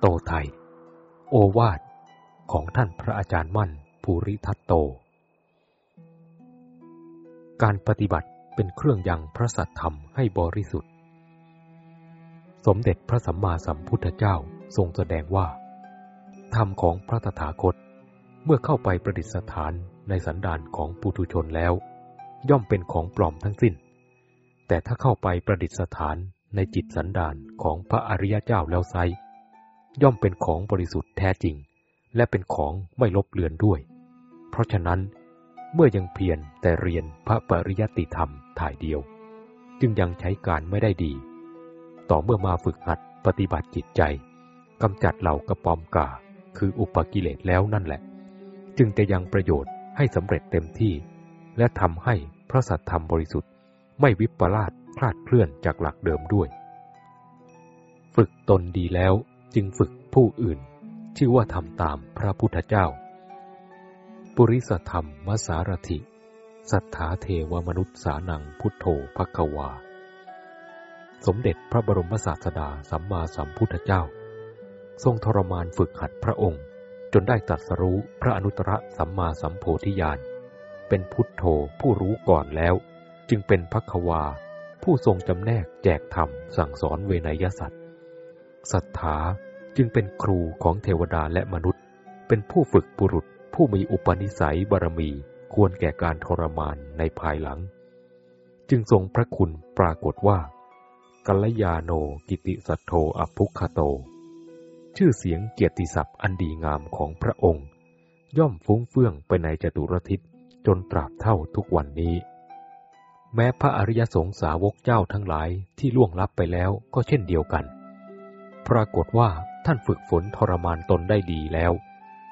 โตไทย โอวาทของท่านพระอาจารย์มั่นภูริทัตโต การปฏิบัติเป็นเครื่องยังพระสัตธรรมให้บริสุทธิ์ สมเด็จพระสัมมาสัมพุทธเจ้าทรงแสดงว่า ธรรมของพระตถาคต เมื่อเข้าไปประดิษฐานในสันดานของปุถุชนแล้ว ย่อมเป็นของปลอมทั้งสิ้น แต่ถ้าเข้าไปประดิษฐานในจิตสันดานของพระอริยเจ้าแล้วไซ ย่อมเป็นของบริสุทธิ์แท้จริง และเป็นของไม่ลบเลือนด้วย เพราะฉะนั้น เมื่อยังเพียรแต่เรียนพระปริยัติธรรมถ่ายเดียว จึงยังใช้การไม่ได้ดี ต่อเมื่อมาฝึกหัดปฏิบัติจิตใจกำจัดเหล่ากระปอมกาคืออุปกิเลสแล้วนั่นแหละ จึงจะยังประโยชน์ให้สำเร็จเต็มที่ และทำให้พระสัตธรรมบริสุทธิ์ ไม่วิปลาสคลาดเคลื่อนจากหลักเดิมด้วย ฝึกตนดีแล้ว จึงฝึกผู้อื่น ชื่อว่าทำตามพระพุทธเจ้า ปุริสธรรมมสารถิ สัทธาเทวมนุษย์สานังพุทโธภควา สมเด็จพระบรมศาสดาสัมมาสัมพุทธเจ้า ทรงทรมานฝึกหัดพระองค์ จนได้ตรัสรู้พระอนุตตรสัมมาสัมโพธิญาณเป็นพุทโธผู้รู้ก่อนแล้ว จึงเป็นภควา ผู้ทรงจำแนกแจกธรรมสั่งสอนเวนยสัตว์ ศรัทธาจึงเป็นครูของเทวดาและมนุษย์ เป็นผู้ฝึกบุรุษผู้มีอุปนิสัยบารมีควรแก่การทรมานในภายหลัง จึงทรงพระคุณปรากฏว่า กัลยาโนกิติสัตโธอภุคโต ชื่อเสียงเกียรติศัพท์อันดีงามของพระองค์ ย่อมฟุ้งเฟื่องไปในจตุรทิศจนตราบเท่าทุกวันนี้ แม้พระอริยสงสาวกเจ้าทั้งหลายที่ล่วงลับไปแล้วก็เช่นเดียวกัน ปรากฏว่าท่านฝึกฝนทรมานตนได้ดีแล้ว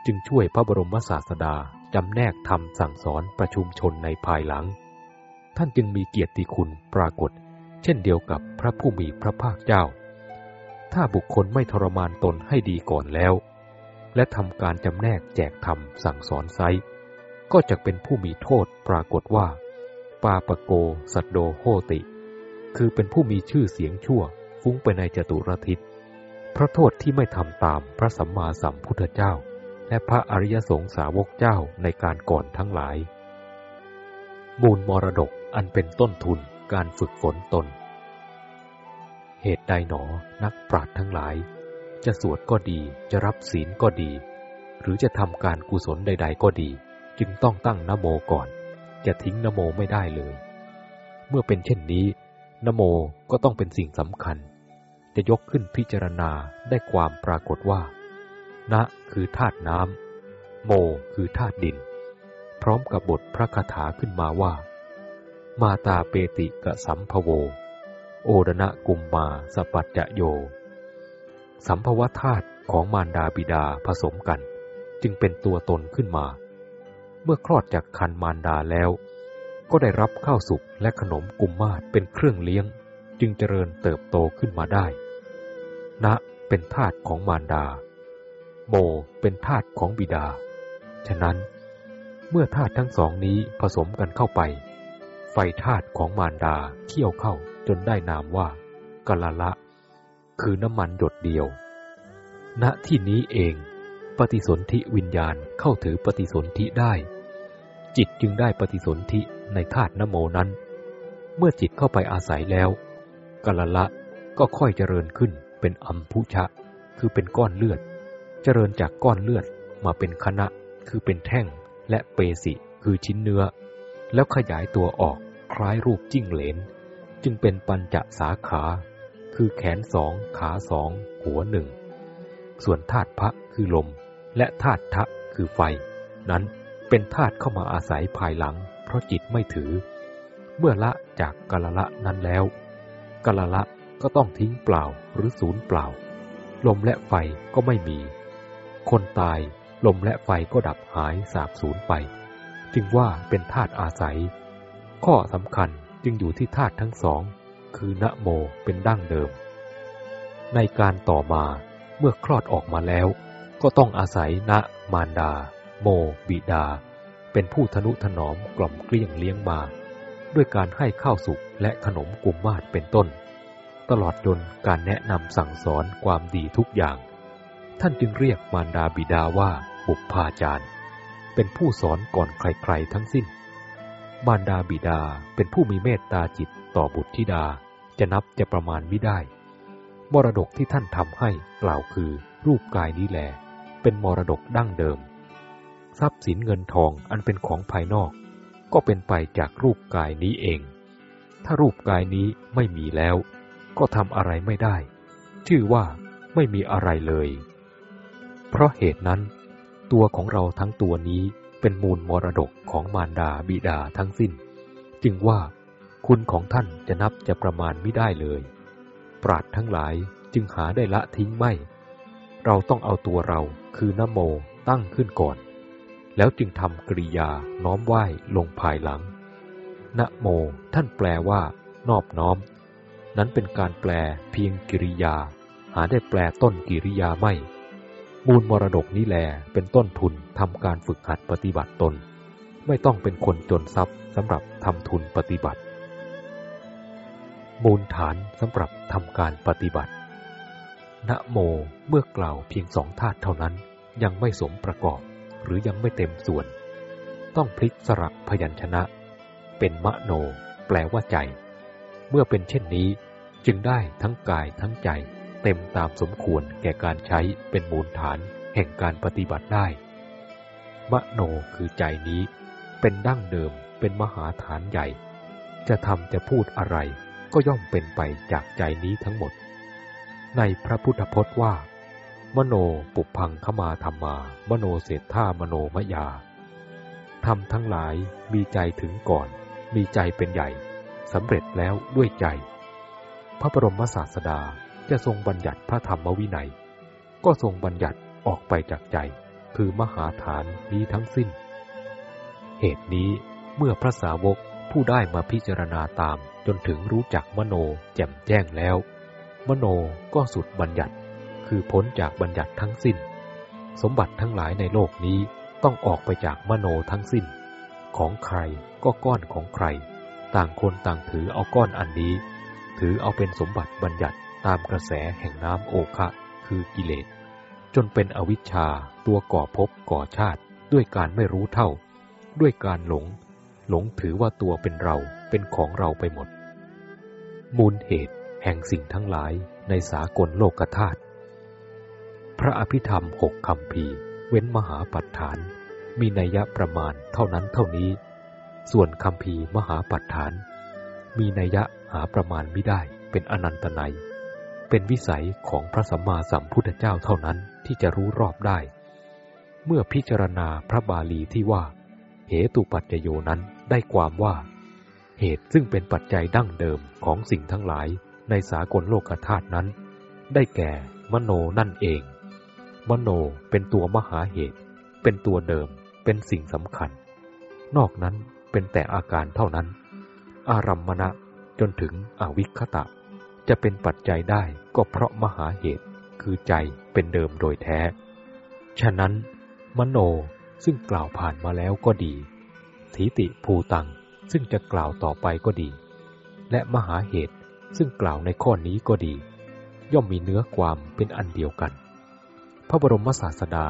จึงช่วยพระบรมศาสดาจำแนกทำสั่งสอนประชุมชนในภายหลัง ท่านจึงมีเกียรติคุณปรากฏ เช่นเดียวกับพระผู้มีพระภาคเจ้า ถ้าบุคคลไม่ทรมานตนให้ดีก่อนแล้ว และทำการจำแนกแจกธรรมสั่งสอนไซก็จะเป็นผู้มีโทษปรากฏว่า ปาปโก สัตโดโหติ คือเป็นผู้มีชื่อเสียงชั่ว ฟุ้งไปในจตุรทิศ พระโทษที่ไม่ทำตามพระสัมมาสัมพุทธเจ้า และพระอริยสงสาวกเจ้าในการก่อนทั้งหลาย มูลมรดกอันเป็นต้นทุนการฝึกฝนตน เหตุใดหนอนักปราชญ์ทั้งหลาย จะสวดก็ดีจะรับศีลก็ดี หรือจะทำการกุศลใด ๆ ก็ดี จึงต้องตั้งนโมก่อน จะทิ้งนโมไม่ได้เลย เมื่อเป็นเช่นนี้นโมก็ต้องเป็นสิ่งสำคัญ จะยกขึ้นพิจารณาได้ความปรากฏว่านะคือธาตุน้ำโมคือธาตุดิน พร้อมกับบทพระคาถาขึ้นมาว่า มาตาเปติกะสัมภโว โอดนะกุมมาสปัจจโย สัมภวธาตุของมารดาบิดาผสมกัน จึงเป็นตัวตนขึ้นมา เมื่อคลอดจากคันมารดาแล้ว ก็ได้รับข้าวสุกและขนมกุมมาศเป็นเครื่องเลี้ยง จึงเจริญเติบโตขึ้นมาได้ ณเป็นธาตุของมารดา โมเป็นธาตุของบิดา ฉะนั้น เมื่อธาตุทั้งสองนี้ผสมกันเข้าไป ไฟธาตุของมารดาเคี่ยวเข้าจนได้นามว่ากะละละ คือน้ำมันหยดเดียว ณที่นี้เอง ปฏิสนธิวิญญาณเข้าถือปฏิสนธิได้ จิตจึงได้ปฏิสนธิในธาตุนโมนั้น เมื่อจิตเข้าไปอาศัยแล้วกละละก็ค่อยเจริญขึ้น เป็นอัมพุชะ คือเป็นก้อนเลือด เจริญจากก้อนเลือดมาเป็นคณะ คือเป็นแท่ง และเปสิ คือชิ้นเนื้อ แล้วขยายตัวออกคล้ายรูปจิ้งเหลน จึงเป็นปัญจสาขา คือแขนสอง ขาสอง หัวหนึ่ง ส่วนธาตุพระคือลม และธาตุทะคือไฟ นั้นเป็นธาตุเข้ามาอาศัยภายหลัง เพราะจิตไม่ถือ เมื่อละจากกาลละนั้นแล้วกาลละ ก็ต้องทิ้งเปล่าหรือศูนย์เปล่า ลมและไฟก็ไม่มี คนตายลมและไฟก็ดับหายสาบสูญไป จึงว่าเป็นธาตุอาศัย ข้อสำคัญจึงอยู่ที่ธาตุทั้งสอง คือณโมเป็นดั้งเดิม ในการต่อมาเมื่อคลอดออกมาแล้ว ก็ต้องอาศัยณมารดา โม บิดา เป็นผู้ทนุถนอมกล่อมเกลี้ยงเลี้ยงมา ด้วยการให้ข้าวสุกและขนมกุมมาศเป็นต้น ตลอดจนการแนะนำสั่งสอนความดีทุกอย่าง ท่านจึงเรียกมารดาบิดาว่าบุพพาจารย์ เป็นผู้สอนก่อนใครๆทั้งสิ้น มารดาบิดาเป็นผู้มีเมตตาจิตต่อบุตรธิดาจะนับจะประมาณไม่ได้ มรดกที่ท่านทำให้กล่าวคือรูปกายนี้แหลเป็นมรดกดั้งเดิม ทรัพย์สินเงินทองอันเป็นของภายนอก ก็เป็นไปจากรูปกายนี้เอง ถ้ารูปกายนี้ไม่มีแล้ว ก็ทำอะไรไม่ได้ ชื่อว่าไม่มีอะไรเลย เพราะเหตุนั้น ตัวของเราทั้งตัวนี้เป็นมูลมรดกของมารดาบิดาทั้งสิ้น จึงว่าคุณของท่านจะนับจะประมาณไม่ได้เลย ปราดทั้งหลายจึงหาได้ละทิ้งไม่ เราต้องเอาตัวเราคือนโมตั้งขึ้นก่อน แล้วจึงทำกริยาน้อมไหว้ลงภายหลังนโมท่านแปลว่านอบน้อม นั้นเป็นการแปลเพียงกิริยา หาได้แปลต้นกิริยาไม่ มูลมรดกนี้แลเป็นต้นทุนทำการฝึกหัดปฏิบัติตน ไม่ต้องเป็นคนจนทรัพย์สำหรับทำทุนปฏิบัติ มูลฐานสำหรับทำการปฏิบัตินะโมเมื่อกล่าวเพียงสองธาตุเท่านั้นยังไม่สมประกอบ หรือยังไม่เต็มส่วน ต้องพลิกสระพยัญชนะ เป็นมะโน แปลว่าใจ เมื่อเป็นเช่นนี้ จึงได้ทั้งกายทั้งใจ เต็มตามสมควรแก่การใช้เป็นมูลฐานแห่งการปฏิบัติได้ มโนคือใจนี้ เป็นดั้งเดิมเป็นมหาฐานใหญ่ จะทำจะพูดอะไร ก็ย่อมเป็นไปจากใจนี้ทั้งหมด ในพระพุทธพจน์ว่า มโนปุพังขมาธรรมา มโนเศรษฐามโนมยาทำทั้งหลายมีใจถึงก่อน มีใจเป็นใหญ่ สำเร็จแล้วด้วยใจ พระบรมศาสดาจะทรงบัญญัติพระธรรมวินัย ก็ทรงบัญญัติออกไปจากใจ คือมหาฐานนี้ทั้งสิ้น เหตุนี้เมื่อพระสาวกผู้ได้มาพิจารณาตามจนถึงรู้จักมโนแจ่มแจ้งแล้ว มโนก็สุดบัญญัติ คือพ้นจากบัญญัติทั้งสิ้น สมบัติทั้งหลายในโลกนี้ต้องออกไปจากมโนทั้งสิ้น ของใครก็ก้อนของใคร ต่างคนต่างถือเอาก้อนอันนี้ ถือเอาเป็นสมบัติบัญญัติตามกระแสแห่งน้ำโอคะ คือกิเลส จนเป็นอวิชชาตัวก่อภพก่อชาติ ด้วยการไม่รู้เท่า ด้วยการหลง หลงถือว่าตัวเป็นเราเป็นของเราไปหมด มูลเหตุแห่งสิ่งทั้งหลายในสากลโลกธาตุพระอภิธรรมหกคำพีเว้นมหาปัฏฐาน มีนัยยะประมาณเท่านั้นเท่านี้ ส่วนคำพีมหาปัฏฐาน มีนัยยะหาประมาณไม่ได้เป็นอนันตนัย เป็นวิสัยของพระสัมมาสัมพุทธเจ้าเท่านั้นที่จะรู้รอบได้ เมื่อพิจารณาพระบาลีที่ว่า เหตุปัจจโยนั้นได้ความว่า เหตุซึ่งเป็นปัจจัยดั้งเดิมของสิ่งทั้งหลายในสากลโลกธาตุนั้น ได้แก่มโนนั่นเอง มโนเป็นตัวมหาเหตุ เป็นตัวเดิม เป็นสิ่งสำคัญ นอกนั้น เป็นแต่อาการเท่านั้น อารัมมณะจนถึงอวิคตะ จะเป็นปัจจัยได้ก็เพราะมหาเหตุคือใจเป็นเดิมโดยแท้ ฉะนั้น มโนซึ่งกล่าวผ่านมาแล้วก็ดี ถีติภูตังซึ่งจะกล่าวต่อไปก็ดี และมหาเหตุซึ่งกล่าวในข้อนี้ก็ดี ย่อมมีเนื้อความเป็นอันเดียวกัน พระบรมศาสดา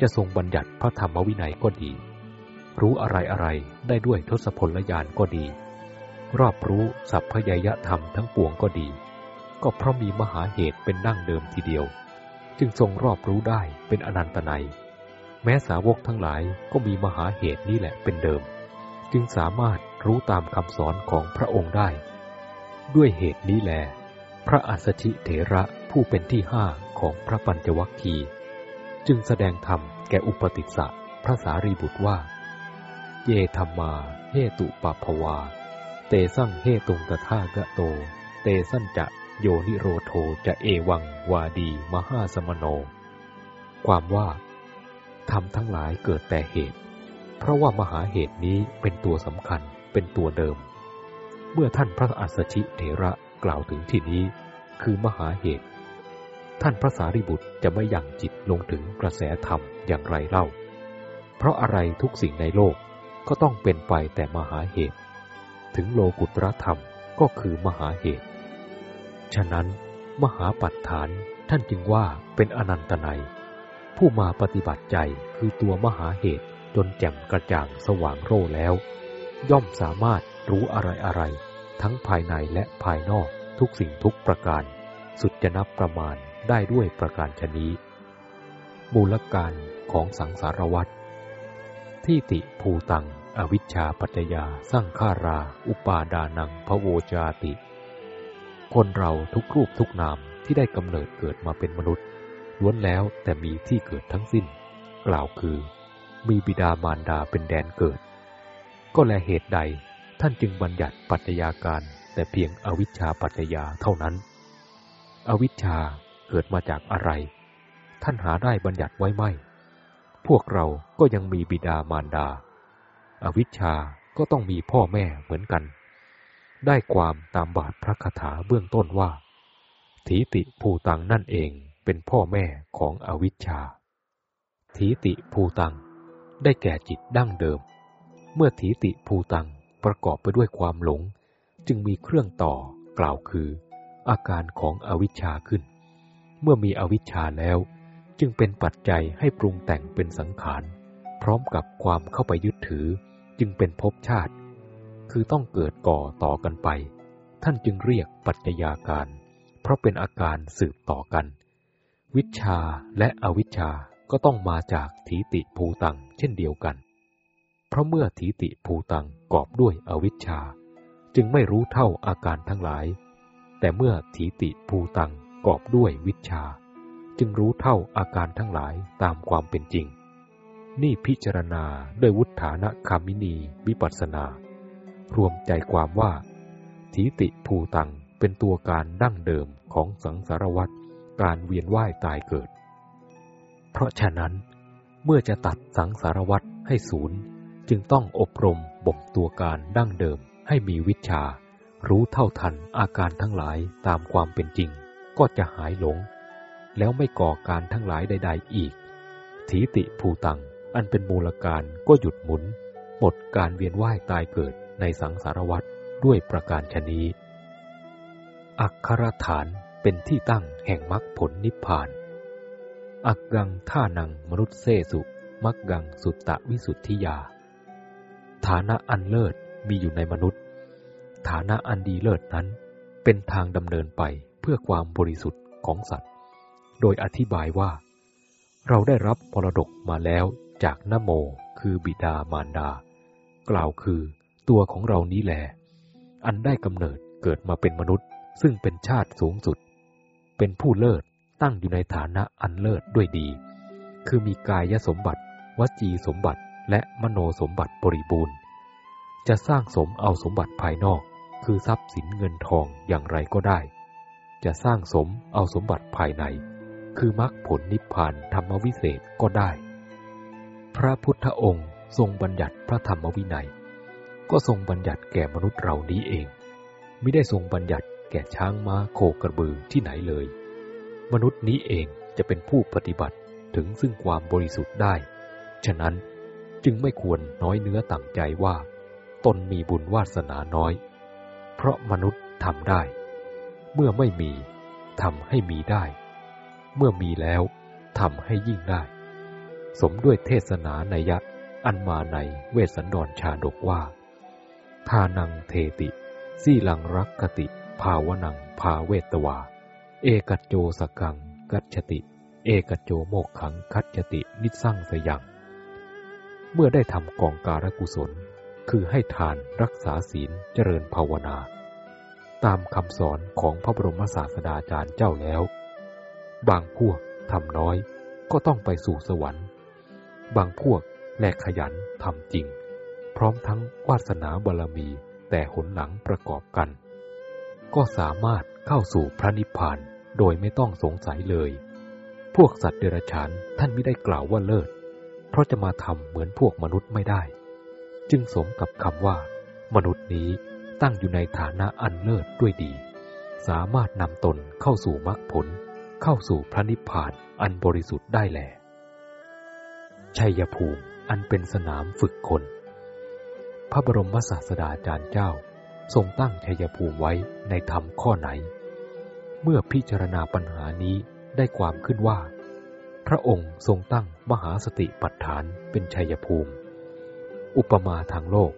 จะทรงบัญญัติพระธรรมวินัยก็ดี รู้อะไรอะไรได้ด้วยทศพลญาณก็ดี รอบรู้สัพพยยธรรมทั้งปวงก็ดี ก็เพราะมีมหาเหตุเป็นนั่งเดิมทีเดียว จึงทรงรอบรู้ได้เป็นอนันตนัย แม้สาวกทั้งหลายก็มีมหาเหตุนี้แหละเป็นเดิม จึงสามารถรู้ตามคำสอนของพระองค์ได้ ด้วยเหตุนี้แลพระอัสชิเถระผู้เป็นที่ห้าของพระปัญจวัคคีย์จึงแสดงธรรมแก่อุปติสสะพระสารีบุตรว่า เยธรรมาเฮตุปภวา เตสั่งเฮตุงตถากะโต เตสั่นจะโยนิโรโทจะเอวังวาดีมหาสมโน ความว่าธรรมทั้งหลายเกิดแต่เหตุ เพราะว่ามหาเหตุนี้เป็นตัวสำคัญเป็นตัวเดิม เมื่อท่านพระอัสสชิเถระกล่าวถึงที่นี้ คือมหาเหตุ ท่านพระสารีบุตรจะไม่ยังจิตลงถึงกระแสธรรมอย่างไรเล่า เพราะอะไรทุกสิ่งในโลก ก็ต้องเป็นไปแต่มหาเหตุ ถึงโลกุตรธรรมก็คือมหาเหตุ ฉะนั้น มหาปัฏฐานท่านจึงว่าเป็นอนันตนัย ผู้มาปฏิบัติใจคือตัวมหาเหตุจนแจ่มกระจ่างสว่างโร่แล้ว ย่อมสามารถรู้อะไรอะไร ทั้งภายในและภายนอกทุกสิ่งทุกประการ สุดจะนับประมาณได้ด้วยประการชนี้ มูลการของสังสารวัตรที่ติภูตัง อวิชชาปัจจยาสร้างฆารา อุปาดานังพระโวจาติ คนเราทุกรูปทุกนามที่ได้กำเนิดเกิดมาเป็นมนุษย์ ล้วนแล้วแต่มีที่เกิดทั้งสิ้น กล่าวคือ มีบิดามารดาเป็นแดนเกิด ก็แลเหตุใดท่านจึงบัญญัติปัจจัยาการแต่เพียงอวิชชาปัจจยาเท่านั้น อวิชชาเกิดมาจากอะไร ท่านหาได้บัญญัติไว้ไหม พวกเราก็ยังมีบิดามารดา อวิชชาก็ต้องมีพ่อแม่เหมือนกัน ได้ความตามบาทพระคาถาเบื้องต้นว่าทีติภูตังนั่นเองเป็นพ่อแม่ของอวิชชาทีติภูตัง ได้แก่จิตดั้งเดิม เมื่อทีติภูตังประกอบไปด้วยความหลง จึงมีเครื่องต่อกล่าวคือ อาการของอวิชชาขึ้น เมื่อมีอวิชชาแล้ว จึงเป็นปัจจัยให้ปรุงแต่งเป็นสังขาร พร้อมกับความเข้าไปยึดถือ จึงเป็นภพชาติ คือต้องเกิดก่อต่อกันไป ท่านจึงเรียกปัจจัยาการ เพราะเป็นอาการสืบต่อกัน วิชาและอวิชาก็ต้องมาจากถีติภูตัง เช่นเดียวกัน เพราะเมื่อถีติภูตังกอบด้วยอวิชชา จึงไม่รู้เท่าอาการทั้งหลาย แต่เมื่อถีติภูตังกอบด้วยวิชา จึงรู้เท่าอาการทั้งหลายตามความเป็นจริง นี่พิจารณาด้วยวุฒานะคามินีวิปัสนา รวมใจความว่าทีติภูตังเป็นตัวการดั้งเดิมของสังสารวัตรการเวียนว่ายตายเกิด เพราะฉะนั้น เมื่อจะตัดสังสารวัตรให้ศูนย์จึงต้องอบรมบ่มตัวการดั้งเดิมให้มีวิชา รู้เท่าทันอาการทั้งหลายตามความเป็นจริง ก็จะหายหลง แล้วไม่ก่อการทั้งหลายใด ๆ อีกทีติภูตัง อันเป็นมูลการก็หยุดหมุน หมดการเวียนว่ายตายเกิดในสังสารวัฏด้วยประการชนีอักขรฐานเป็นที่ตั้งแห่งมรรคผลนิพพาน อักกังท่านังมนุษย์เซสุมักกังสุตตะวิสุทธิยา ฐานะอันเลิศมีอยู่ในมนุษย์ ฐานะอันดีเลิศนั้น เป็นทางดำเนินไปเพื่อความบริสุทธิ์ของสัตว์ โดยอธิบายว่า เราได้รับมรดกมาแล้ว จากนโมคือบิดามารดา กล่าวคือตัวของเรานี้แหลอันได้กำเนิดเกิดมาเป็นมนุษย์ ซึ่งเป็นชาติสูงสุด เป็นผู้เลิศตั้งอยู่ในฐานะอันเลิศด้วยดี คือมีกายสมบัติ วจีสมบัติและมโนสมบัติบริบูรณ์ จะสร้างสมเอาสมบัติภายนอก คือทรัพย์สินเงินทองอย่างไรก็ได้ จะสร้างสมเอาสมบัติภายใน คือมรรคผลนิพพานธรรมวิเศษก็ได้ พระพุทธองค์ทรงบัญญัติพระธรรมวินัย ก็ทรงบัญญัติแก่มนุษย์เรานี้เอง ไม่ได้ทรงบัญญัติแก่ช้างม้าโคกระบือที่ไหนเลย มนุษย์นี้เองจะเป็นผู้ปฏิบัติถึงซึ่งความบริสุทธิ์ได้ ฉะนั้นจึงไม่ควรน้อยเนื้อต่ำใจว่า ตนมีบุญวาสนาน้อย เพราะมนุษย์ทำได้ เมื่อไม่มีทำให้มีได้ เมื่อมีแล้วทำให้ยิ่งได้ สมด้วยเทศนาในยะ อันมาในเวสันดรชาดกว่า ทานังเทติ สีลังรักกติ ภาวนังภาเวตวา เอกโจสกัง กัจติ เอกโจโมกขังคัจตินิสั่งสยังเมื่อได้ทำกองการกุศล คือให้ทานรักษาศีลเจริญภาวนา ตามคำสอนของพระบรมศาสดาจารย์เจ้าแล้ว บางพวกทำน้อยก็ต้องไปสู่สวรรค์ บางพวกแลกขยันทำจริง พร้อมทั้งวาสนาบารมีแต่หนหลังประกอบกัน ก็สามารถเข้าสู่พระนิพพานโดยไม่ต้องสงสัยเลย พวกสัตว์เดรัจฉานท่านไม่ได้กล่าวว่าเลิศ เพราะจะมาทำเหมือนพวกมนุษย์ไม่ได้ จึงสมกับคำว่า มนุษย์นี้ตั้งอยู่ในฐานะอันเลิศด้วยดี สามารถนำตนเข้าสู่มรรคผล เข้าสู่พระนิพพานอันบริสุทธิ์ได้แล ชัยภูมิอันเป็นสนามฝึกคน พระบรมศาสดาจารย์เจ้าทรงตั้งชัยภูมิไว้ในธรรมข้อไหน เมื่อพิจารณาปัญหานี้ได้ความขึ้นว่า พระองค์ทรงตั้งมหาสติปัฏฐานเป็นชัยภูมิ อุปมาทางโลก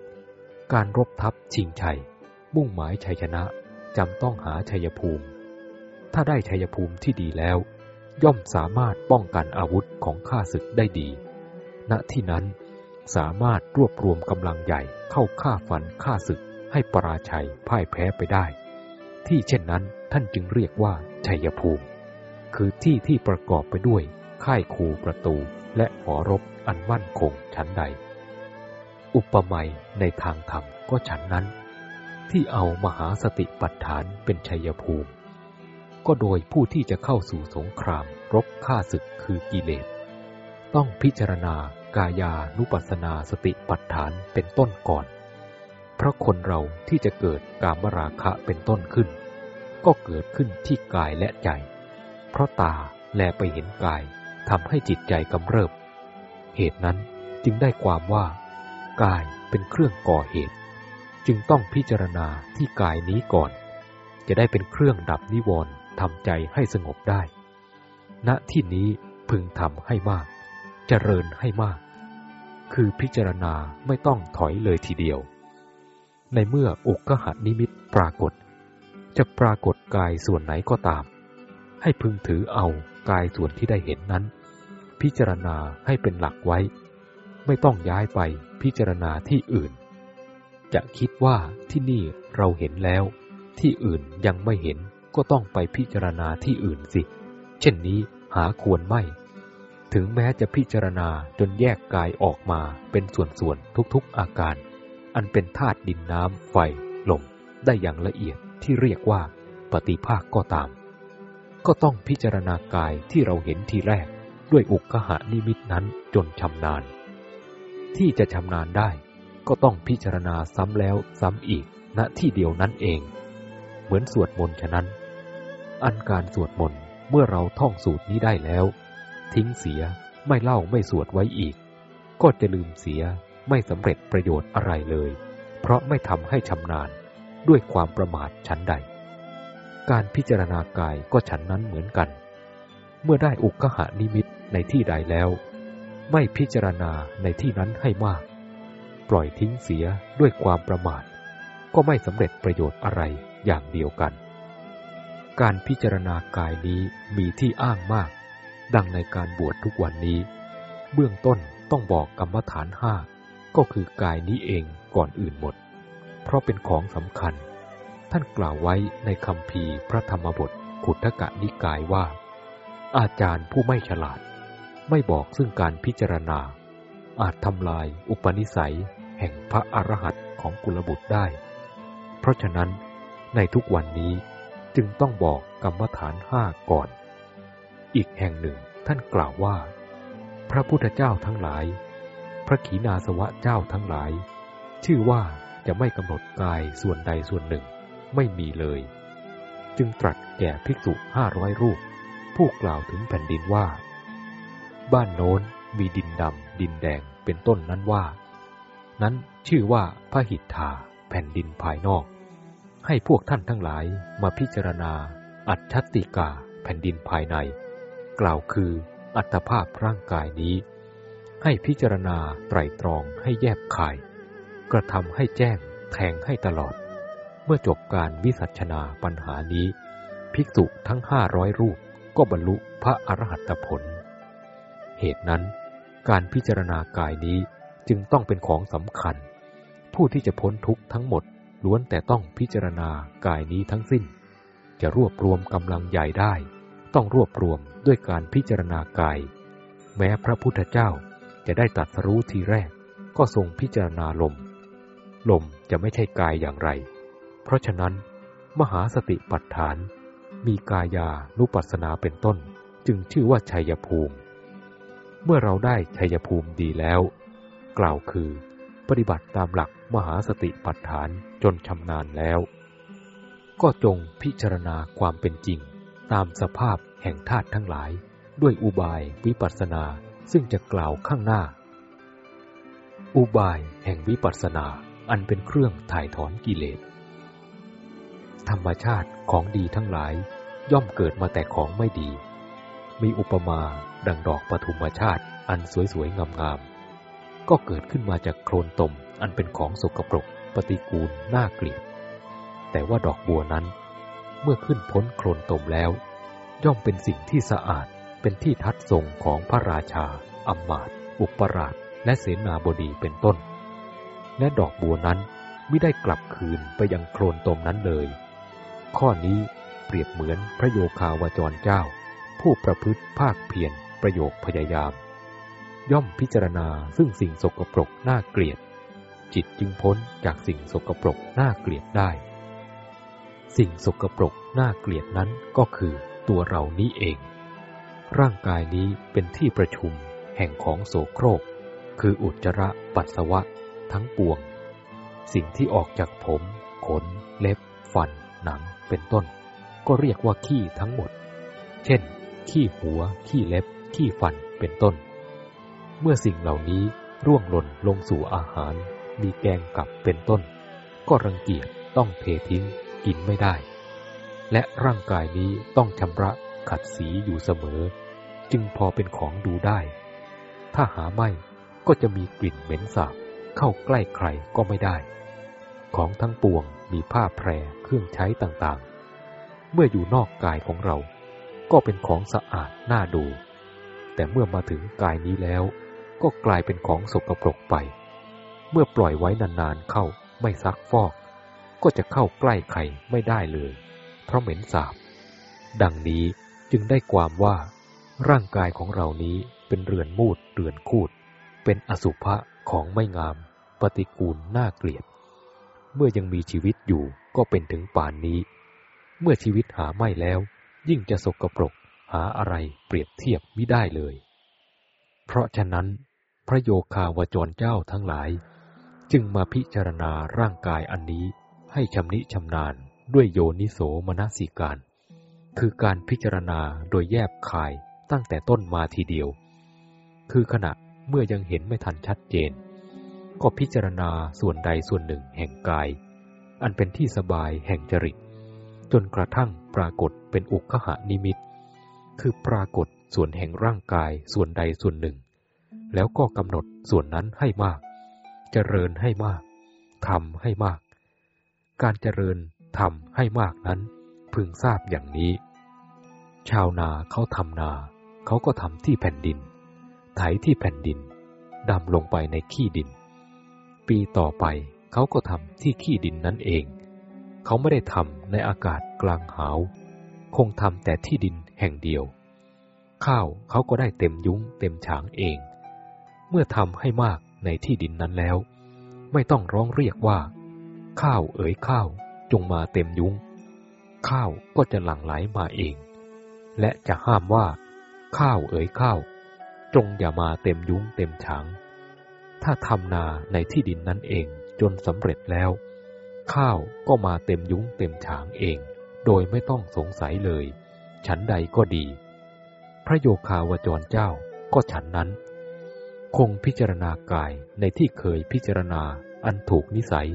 การรบทัพชิงชัย มุ่งหมายชัยชนะจำต้องหาชัยภูมิ ถ้าได้ชัยภูมิที่ดีแล้ว ย่อมสามารถป้องกันอาวุธของข้าศึกได้ดี ณที่นั้น สามารถรวบรวมกำลังใหญ่เข้าฆ่าฟันฆ่าศึกให้ปราชัยพ่ายแพ้ไปได้ ที่เช่นนั้นท่านจึงเรียกว่าชัยภูมิ คือที่ที่ประกอบไปด้วย ค่ายคูประตูและหอรบอันมั่นคงชั้นใด อุปมาในทางธรรมก็ฉันนั้น ที่เอามหาสติปัฏฐานเป็นชัยภูมิ ก็โดยผู้ที่จะเข้าสู่สงครามรบฆ่าศึกคือกิเลส ต้องพิจารณา กายานุปัสสนาสติปัฏฐานเป็นต้นก่อน เพราะคนเราที่จะเกิดกามราคะเป็นต้นขึ้น ก็เกิดขึ้นที่กายและใจ เพราะตาแลไปเห็นกายทำให้จิตใจกำเริบ เหตุนั้นจึงได้ความว่า กายเป็นเครื่องก่อเหตุ จึงต้องพิจารณาที่กายนี้ก่อน จะได้เป็นเครื่องดับนิวรณ์ทำใจให้สงบได้ ณที่นี้พึงทำให้มาก เจริญให้มาก คือพิจารณาไม่ต้องถอยเลยทีเดียว ในเมื่ออุกหันิมิตปรากฏ จะปรากฏกายส่วนไหนก็ตาม ให้พึงถือเอากายส่วนที่ได้เห็นนั้น พิจารณาให้เป็นหลักไว้ ไม่ต้องย้ายไปพิจารณาที่อื่น จะคิดว่าที่นี่เราเห็นแล้ว ที่อื่นยังไม่เห็นก็ต้องไปพิจารณาที่อื่นสิ เช่นนี้หาควรไม่ ถึงแม้จะพิจารณาจนแยกกายออกมาเป็นส่วนๆทุกๆอาการ อันเป็นธาตุดินน้ำไฟลมได้อย่างละเอียดที่เรียกว่าปฏิภาคก็ตาม ก็ต้องพิจารณากายที่เราเห็นทีแรกด้วยอุกขหานิมิตนั้นจนชำนาญ ที่จะชำนาญได้ ก็ต้องพิจารณาซ้ำแล้วซ้ำอีกณที่เดียวนั้นเอง เหมือนสวดมนต์ฉะนั้น อันการสวดมนต์เมื่อเราท่องสูตรนี้ได้แล้ว ทิ้งเสีย ไม่เล่าไม่สวดไว้อีก ก็จะลืมเสียไม่สำเร็จประโยชน์อะไรเลย เพราะไม่ทำให้ชำนาญด้วยความประมาทชั้นใด การพิจารณากายก็ฉันนั้นเหมือนกัน เมื่อได้อุกขะนิมิตในที่ใดแล้ว ไม่พิจารณาในที่นั้นให้มาก ปล่อยทิ้งเสียด้วยความประมาท ก็ไม่สำเร็จประโยชน์อะไรอย่างเดียวกัน การพิจารณากายนี้มีที่อ้างมาก ดังในการบวชทุกวันนี้ เบื้องต้นต้องบอกกรรมฐานห้าก็คือกายนี้เองก่อนอื่นหมด เพราะเป็นของสำคัญ ท่านกล่าวไว้ในคำพีพระธรรมบทขุทกะนิกายว่า อาจารย์ผู้ไม่ฉลาด ไม่บอกซึ่งการพิจารณา อาจทำลายอุปนิสัย แห่งพระอรหันต์ของกุลบุตรได้ เพราะฉะนั้นในทุกวันนี้จึงต้องบอกกรรมฐานห้าก่อน อีกแห่งหนึ่งท่านกล่าวว่า พระพุทธเจ้าทั้งหลาย พระขีณาสวะเจ้าทั้งหลาย ชื่อว่าจะไม่กำหนดกายส่วนใดส่วนหนึ่งไม่มีเลย จึงตรัสแก่ภิกษุห้าร้อยรูป ผู้กล่าวถึงแผ่นดินว่า บ้านโน้นมีดินดำดินแดงเป็นต้นนั้นว่า นั้นชื่อว่าพระหิทธาแผ่นดินภายนอก ให้พวกท่านทั้งหลายมาพิจารณาอัจฉติกาแผ่นดินภายใน กล่าวคืออัตภาพร่างกายนี้ ให้พิจารณาไตรตรองให้แยบคาย กระทำให้แจ้งแทงให้ตลอด เมื่อจบการวิสัชนาปัญหานี้ ภิกษุทั้งห้าร้อยรูปก็บรรลุพระอรหัตผล เหตุนั้น การพิจารณากายนี้จึงต้องเป็นของสำคัญ ผู้ที่จะพ้นทุกข์ทั้งหมดล้วนแต่ต้องพิจารณากายนี้ทั้งสิ้น จะรวบรวมกำลังใหญ่ได้ ต้องรวบรวมด้วยการพิจารณากาย แม้พระพุทธเจ้าจะได้ตัดสรู้ทีแรก ก็ทรงพิจารณาลม ลมจะไม่ใช่กายอย่างไร เพราะฉะนั้น มหาสติปัฏฐาน มีกายานุปัสสนาเป็นต้น จึงชื่อว่าชัยภูมิ เมื่อเราได้ชัยภูมิดีแล้ว กล่าวคือ ปฏิบัติตามหลักมหาสติปัฏฐานจนชำนาญแล้ว ก็จงพิจารณาความเป็นจริง ตามสภาพแห่งธาตุทั้งหลาย ด้วยอุบายวิปัสสนาซึ่งจะกล่าวข้างหน้า อุบายแห่งวิปัสสนาอันเป็นเครื่องถ่ายถอนกิเลส ธรรมชาติของดีทั้งหลายย่อมเกิดมาแต่ของไม่ดี มีอุปมาดังดอกปฐุมชาติอันสวยๆงามๆ ก็เกิดขึ้นมาจากโคลนตมอันเป็นของสกปรกปฏิกูลน่าเกลียด แต่ว่าดอกบัวนั้น เมื่อขึ้นพ้นโคลนตมแล้ว ย่อมเป็นสิ่งที่สะอาดเป็นที่ทัดทรงของพระราชาอำมาตอุปราช และเสนาบดีเป็นต้น และดอกบัวนั้นไม่ได้กลับคืนไปยังโคลนตมนั้นเลย ข้อนี้เปรียบเหมือนพระโยคาวจรเจ้า ผู้ประพฤติภาคเพียรประโยคพยายาม ย่อมพิจารณาซึ่งสิ่งสกปรกน่าเกลียด จิตจึงพ้นจากสิ่งสกปรกน่าเกลียดได้ สิ่งสกปรกน่าเกลียดนั้นก็คือตัวเรานี้เอง ร่างกายนี้เป็นที่ประชุมแห่งของโสโครก คืออุจจาระปัสสาวะทั้งปวง สิ่งที่ออกจากผม ขน เล็บ ฟัน หนัง เป็นต้น ก็เรียกว่าขี้ทั้งหมด เช่น ขี้หัว ขี้เล็บ ขี้ฟัน เป็นต้น เมื่อสิ่งเหล่านี้ร่วงหล่นลงสู่อาหาร มีแกงกับเป็นต้น ก็รังเกียจต้องเททิ้ง กินไม่ได้ และร่างกายนี้ต้องชำระขัดสีอยู่เสมอ จึงพอเป็นของดูได้ ถ้าหาไม่ก็จะมีกลิ่นเหม็นสาบเข้าใกล้ใครก็ไม่ได้ ของทั้งปวงมีผ้าแพรเครื่องใช้ต่างๆ เมื่ออยู่นอกกายของเรา ก็เป็นของสะอาดน่าดู แต่เมื่อมาถึงกายนี้แล้ว ก็กลายเป็นของสกปรกไป เมื่อปล่อยไว้นานๆเข้าไม่ซักฟอก ก็จะเข้าใกล้ใครไม่ได้เลย เพราะเหม็นสาบ ดังนี้จึงได้ความว่า ร่างกายของเรานี้เป็นเรือนมูดเรือนคูด เป็นอสุภะของไม่งาม ปฏิกูลน่าเกลียด เมื่อยังมีชีวิตอยู่ก็เป็นถึงป่านนี้ เมื่อชีวิตหาไม่แล้ว ยิ่งจะสกปรกหาอะไรเปรียบเทียบไม่ได้เลย เพราะฉะนั้น พระโยคาวจรเจ้าทั้งหลาย จึงมาพิจารณาร่างกายอันนี้ ให้ชำนิชำนาญด้วยโยนิโสมนสิการ คือการพิจารณาโดยแยบคายตั้งแต่ต้นมาทีเดียว คือขณะเมื่อยังเห็นไม่ทันชัดเจน ก็พิจารณาส่วนใดส่วนหนึ่งแห่งกาย อันเป็นที่สบายแห่งจริต จนกระทั่งปรากฏเป็นอุคหานิมิต คือปรากฏส่วนแห่งร่างกายส่วนใดส่วนหนึ่ง แล้วก็กำหนดส่วนนั้นให้มากเจริญให้มากทำให้มาก การเจริญทำให้มากนั้น พึงทราบอย่างนี้ ชาวนาเขาทำนา เขาก็ทำที่แผ่นดิน ไถที่แผ่นดินดำลงไปในขี้ดิน ปีต่อไปเขาก็ทำที่ขี้ดินนั้นเอง เขาไม่ได้ทำในอากาศกลางหาว คงทำแต่ที่ดินแห่งเดียว ข้าวเขาก็ได้เต็มยุ้งเต็มฉางเอง เมื่อทำให้มากในที่ดินนั้นแล้ว ไม่ต้องร้องเรียกว่า ข้าวเอ๋ยข้าวจงมาเต็มยุ้ง ข้าวก็จะหลั่งไหลมาเอง และจะห้ามว่า ข้าวเอ๋ยข้าวจงอย่ามาเต็มยุ้งเต็มฉางถ้าทำนาในที่ดินนั้นเองจนสำเร็จแล้ว ข้าวก็มาเต็มยุ้งเต็มฉางเอง โดยไม่ต้องสงสัยเลย ฉันใดก็ดี พระโยคาวจรเจ้าก็ฉันนั้น คงพิจารณากายในที่เคยพิจารณาอันถูกนิสัย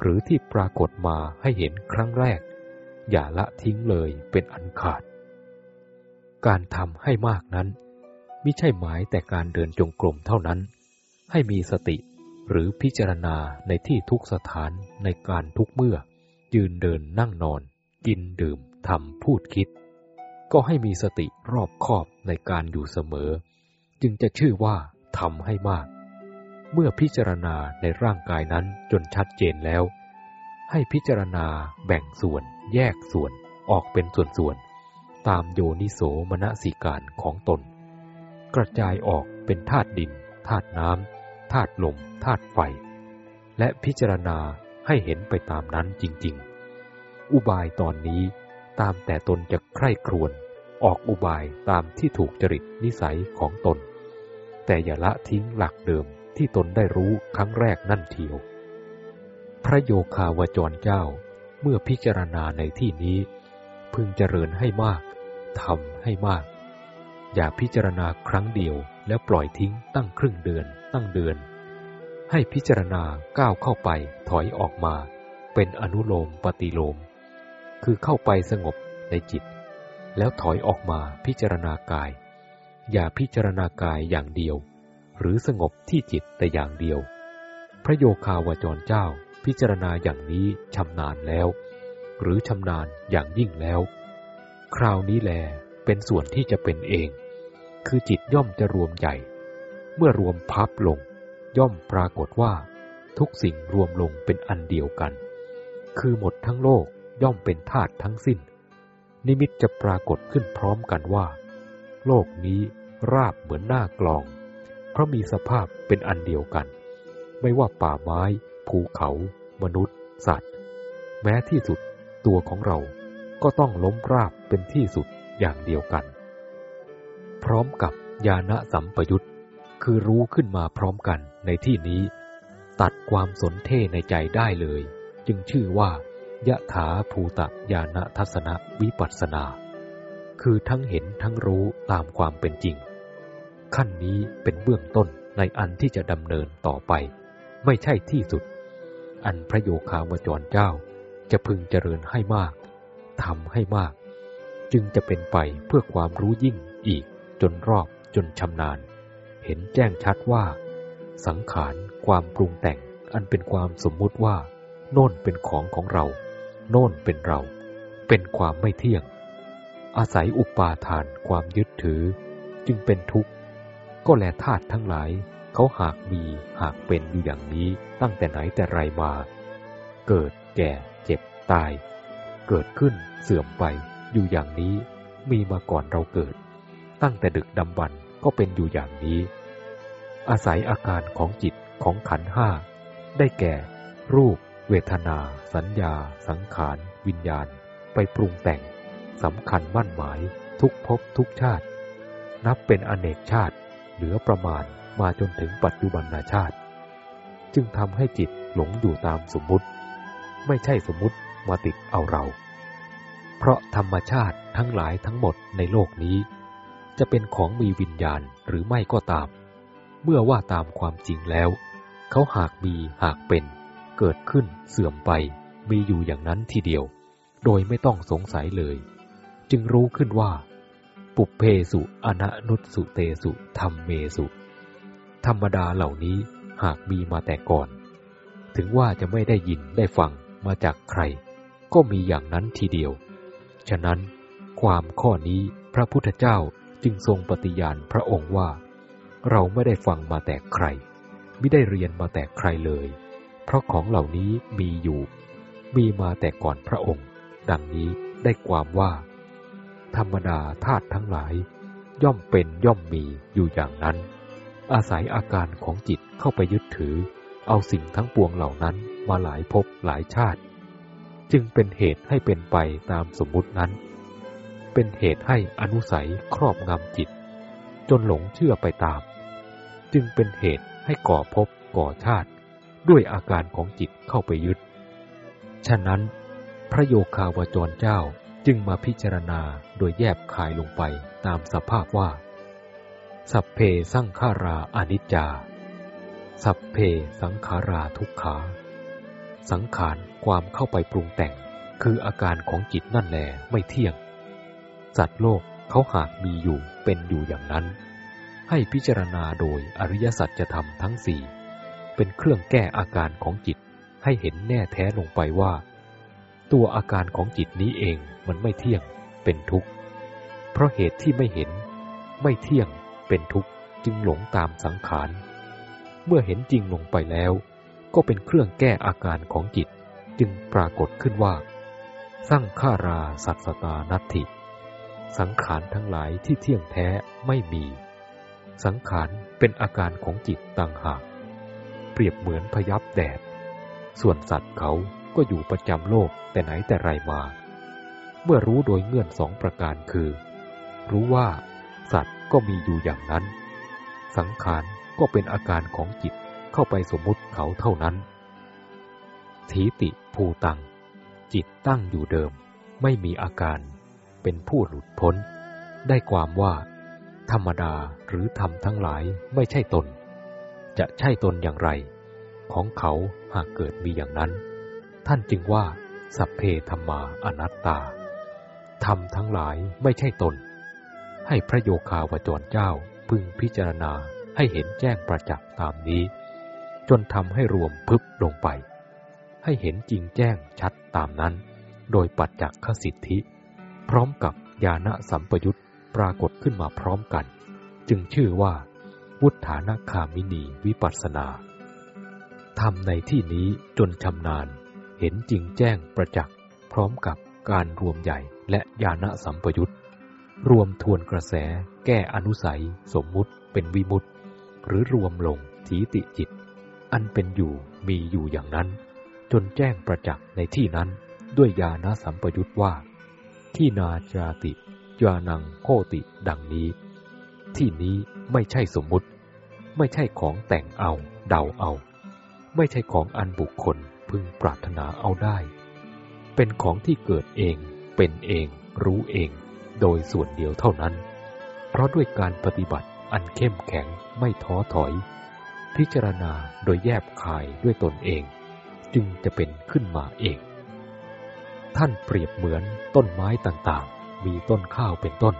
หรือที่ปรากฏมาให้เห็นครั้งแรก อย่าละทิ้งเลยเป็นอันขาด การทำให้มากนั้นไม่ใช่หมายแต่การเดินจงกรมเท่านั้น ให้มีสติหรือพิจารณาในที่ทุกสถานในการทุกเมื่อ ยืนเดินนั่งนอน กินดื่มทำพูดคิด ก็ให้มีสติรอบคอบในการอยู่เสมอ จึงจะชื่อว่าทำให้มาก เมื่อพิจารณาในร่างกายนั้นจนชัดเจนแล้ว ให้พิจารณาแบ่งส่วนแยกส่วนออกเป็นส่วนๆ ตามโยนิโสมนสิการของตน กระจายออกเป็นธาตุดินธาตุน้ำธาตุลมธาตุไฟ และพิจารณาให้เห็นไปตามนั้นจริงๆ อุบายตอนนี้ตามแต่ตนจะใคร่ครวญออกอุบายตามที่ถูกจริตนิสัยของตน แต่อย่าละทิ้งหลักเดิม ที่ตนได้รู้ครั้งแรกนั่นเทียว พระโยคาวจรเจ้าเมื่อพิจารณาในที่นี้ พึงเจริญให้มากทำให้มาก อย่าพิจารณาครั้งเดียวแล้วปล่อยทิ้งตั้งครึ่งเดือน ตั้งเดือน ให้พิจารณาก้าวเข้าไปถอยออกมา เป็นอนุโลมปฏิโลม คือเข้าไปสงบในจิต แล้วถอยออกมาพิจารณากาย อย่าพิจารณากายอย่างเดียว หรือสงบที่จิตแต่อย่างเดียว พระโยคาวาจรเจ้าพิจารณาอย่างนี้ชำนาญแล้ว หรือชำนาญอย่างยิ่งแล้ว คราวนี้แลเป็นส่วนที่จะเป็นเอง คือจิตย่อมจะรวมใหญ่ เมื่อรวมพับลง ย่อมปรากฏว่า ทุกสิ่งรวมลงเป็นอันเดียวกัน คือหมดทั้งโลกย่อมเป็นธาตุทั้งสิ้น นิมิตจะปรากฏขึ้นพร้อมกันว่า โลกนี้ราบเหมือนหน้ากลอง เพราะมีสภาพเป็นอันเดียวกัน ไม่ว่าป่าไม้ ภูเขา มนุษย์ สัตว์ แม้ที่สุดตัวของเราก็ต้องล้มราบเป็นที่สุดอย่างเดียวกัน พร้อมกับญาณสัมปยุตคือรู้ขึ้นมาพร้อมกันในที่นี้ ตัดความสนเท่ในใจได้เลย จึงชื่อว่ายะถาภูตะญาณทัศนวิปัสสนา คือทั้งเห็นทั้งรู้ตามความเป็นจริง ขั้นนี้เป็นเบื้องต้นในอันที่จะดำเนินต่อไป ไม่ใช่ที่สุด อันพระโยคาวจรเจ้าจะพึงเจริญให้มากทำให้มาก จึงจะเป็นไปเพื่อความรู้ยิ่งอีกจนรอบจนชำนาญ เห็นแจ้งชัดว่า สังขารความปรุงแต่งอันเป็นความสมมุติว่า โน่นเป็นของของเรา โน่นเป็นเรา เป็นความไม่เที่ยง อาศัยอุปาทานความยึดถือ จึงเป็นทุกข์ ก็แลธาตุทั้งหลาย เขาหากมีหากเป็นอยู่อย่างนี้ตั้งแต่ไหนแต่ไรมา เกิดแก่เจ็บตาย เกิดขึ้นเสื่อมไป อยู่อย่างนี้ มีมาก่อนเราเกิด ตั้งแต่ดึกดำบรรก็เป็นอยู่อย่างนี้ อาศัยอาการของจิตของขันห้า ได้แก่ รูป เวทนา สัญญา สังขาร วิญญาณ ไปปรุงแต่งสำคัญมั่นหมาย ทุกภพทุกชาติ นับเป็นอเนกชาติ เหลือประมาณมาจนถึงปัจจุบันนาชาติ จึงทำให้จิตหลงอยู่ตามสมมุติ ไม่ใช่สมมุติมาติดเอาเรา เพราะธรรมชาติทั้งหลายทั้งหมดในโลกนี้ จะเป็นของมีวิญญาณหรือไม่ก็ตาม เมื่อว่าตามความจริงแล้ว เขาหากมีหากเป็น เกิดขึ้นเสื่อมไป มีอยู่อย่างนั้นทีเดียว โดยไม่ต้องสงสัยเลย จึงรู้ขึ้นว่า ปุเพสุอนนุตสุเตสุธรรมเมสุ ธรรมดาเหล่านี้หากมีมาแต่ก่อน ถึงว่าจะไม่ได้ยินได้ฟังมาจากใคร ก็มีอย่างนั้นทีเดียว ฉะนั้น ความข้อนี้พระพุทธเจ้าจึงทรงปฏิญาณพระองค์ว่า เราไม่ได้ฟังมาแต่ใคร ไม่ได้เรียนมาแต่ใครเลย เพราะของเหล่านี้มีอยู่ มีมาแต่ก่อนพระองค์ ดังนี้ได้ความว่า ธรรมดาธาตุทั้งหลาย ย่อมเป็นย่อมมีอยู่อย่างนั้น อาศัยอาการของจิตเข้าไปยึดถือ เอาสิ่งทั้งปวงเหล่านั้นมาหลายภพหลายชาติ จึงเป็นเหตุให้เป็นไปตามสมมุตินั้น เป็นเหตุให้อนุสัยครอบงำจิต จนหลงเชื่อไปตาม จึงเป็นเหตุให้ก่อภพก่อชาติด้วยอาการของจิตเข้าไปยึด ฉะนั้น พระโยคาวจรเจ้า จึงมาพิจารณาโดยแยบคายลงไปตามสภาพว่า สัพเพสังขาราอนิจจา สัพเพสังขาราทุกขา สังขารความเข้าไปปรุงแต่ง คืออาการของจิตนั่นแหลไม่เที่ยง สัตว์โลกเขาหากมีอยู่เป็นอยู่อย่างนั้น ให้พิจารณาโดยอริยสัจธรรมทั้งสี่เป็นเครื่องแก้อาการของจิตให้เห็นแน่แท้ลงไปว่า ตัวอาการของจิตนี้เองมันไม่เที่ยงเป็นทุกข์ เพราะเหตุที่ไม่เห็น ไม่เที่ยงเป็นทุกข์จึงหลงตามสังขาร เมื่อเห็นจริงลงไปแล้ว ก็เป็นเครื่องแก้อาการของจิตจึงปรากฏขึ้นว่า สร้างฆาราสัตสตานัตถิ สังขารทั้งหลายที่เที่ยงแท้ไม่มี สังขารเป็นอาการของจิตต่างหาก เปรียบเหมือนพยับแดด ส่วนสัตว์เขา ก็อยู่ประจำโลกแต่ไหนแต่ไรมา เมื่อรู้โดยเงื่อนสองประการคือ รู้ว่า สัตว์ก็มีอยู่อย่างนั้น สังขารก็เป็นอาการของจิตเข้าไปสมมุติเขาเท่านั้นทีติภูตัง จิตตั้งอยู่เดิม ไม่มีอาการ เป็นผู้หลุดพ้น ได้ความว่า ธรรมดาหรือธรรมทั้งหลายไม่ใช่ตน จะใช่ตนอย่างไร ของเขาหากเกิดมีอย่างนั้น ท่านจึงว่า สัพเพธรรมาอนัตตาธรรมทั้งหลายไม่ใช่ตน ให้พระโยคาวจรเจ้าพึงพิจารณาให้เห็นแจ้งประจักษ์ตามนี้ จนทำให้รวมพึบลงไป ให้เห็นจริงแจ้งชัดตามนั้น โดยปัจจักขสิทธิ พร้อมกับญาณสัมปยุตปรากฏขึ้นมาพร้อมกัน จึงชื่อว่า วุฒานาคามินีวิปัสนาทำในที่นี้จนชำนาญ เห็นจริงแจ้งประจักษ์พร้อมกับการรวมใหญ่และญาณสัมปยุตรวมทวนกระแส แก้อนุสัย สมมุติเป็นวิมุตหรือรวมลงทีติจิต อันเป็นอยู่มีอยู่อย่างนั้น จนแจ้งประจักษ์ในที่นั้น ด้วยญาณสัมปยุตว่า ที่นาจาติยานังโคติดังนี้ ที่นี้ไม่ใช่สมมุติ ไม่ใช่ของแต่งเอา เดาเอา ไม่ใช่ของอันบุคคล พึงปรารถนาเอาได้ เป็นของที่เกิดเอง เป็นเอง รู้เอง โดยส่วนเดียวเท่านั้น เพราะด้วยการปฏิบัติอันเข้มแข็งไม่ท้อถอย พิจารณาโดยแยบคายด้วยตนเอง จึงจะเป็นขึ้นมาเอง ท่านเปรียบเหมือนต้นไม้ต่างๆ มีต้นข้าวเป็นต้น